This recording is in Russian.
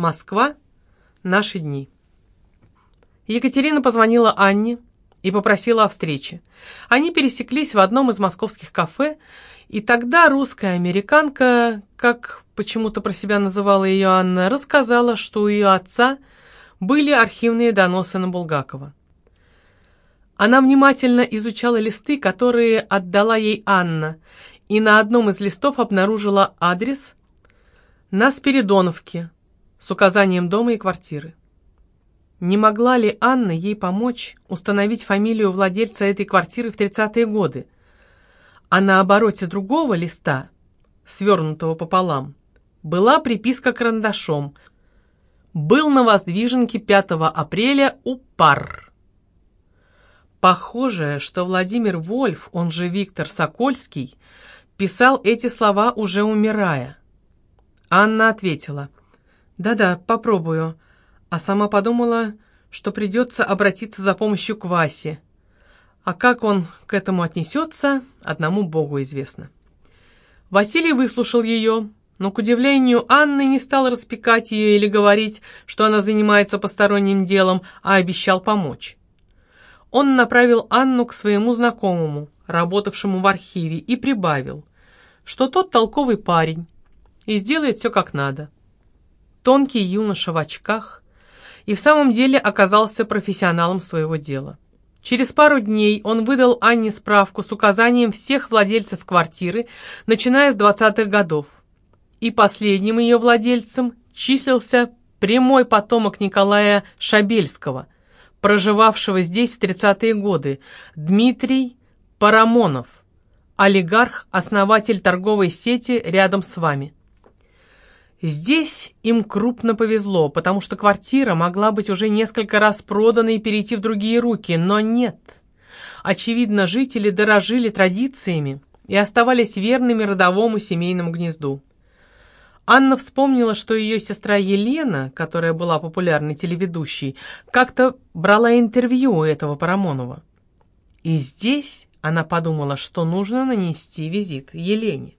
Москва. Наши дни. Екатерина позвонила Анне и попросила о встрече. Они пересеклись в одном из московских кафе, и тогда русская американка, как почему-то про себя называла ее Анна, рассказала, что у ее отца были архивные доносы на Булгакова. Она внимательно изучала листы, которые отдала ей Анна, и на одном из листов обнаружила адрес на Спиридоновке с указанием дома и квартиры. Не могла ли Анна ей помочь установить фамилию владельца этой квартиры в 30-е годы? А на обороте другого листа, свернутого пополам, была приписка карандашом «Был на воздвиженке 5 апреля у пар». Похоже, что Владимир Вольф, он же Виктор Сокольский, писал эти слова уже умирая. Анна ответила «Да-да, попробую», а сама подумала, что придется обратиться за помощью к Васе. А как он к этому отнесется, одному Богу известно. Василий выслушал ее, но, к удивлению Анны, не стал распекать ее или говорить, что она занимается посторонним делом, а обещал помочь. Он направил Анну к своему знакомому, работавшему в архиве, и прибавил, что тот толковый парень и сделает все как надо. Тонкий юноша в очках, и в самом деле оказался профессионалом своего дела. Через пару дней он выдал Анне справку с указанием всех владельцев квартиры, начиная с 20-х годов. И последним ее владельцем числился прямой потомок Николая Шабельского, проживавшего здесь в 30-е годы, Дмитрий Парамонов, олигарх, основатель торговой сети рядом с вами. Здесь им крупно повезло, потому что квартира могла быть уже несколько раз продана и перейти в другие руки, но нет. Очевидно, жители дорожили традициями и оставались верными родовому семейному гнезду. Анна вспомнила, что ее сестра Елена, которая была популярной телеведущей, как-то брала интервью у этого Парамонова. И здесь она подумала, что нужно нанести визит Елене.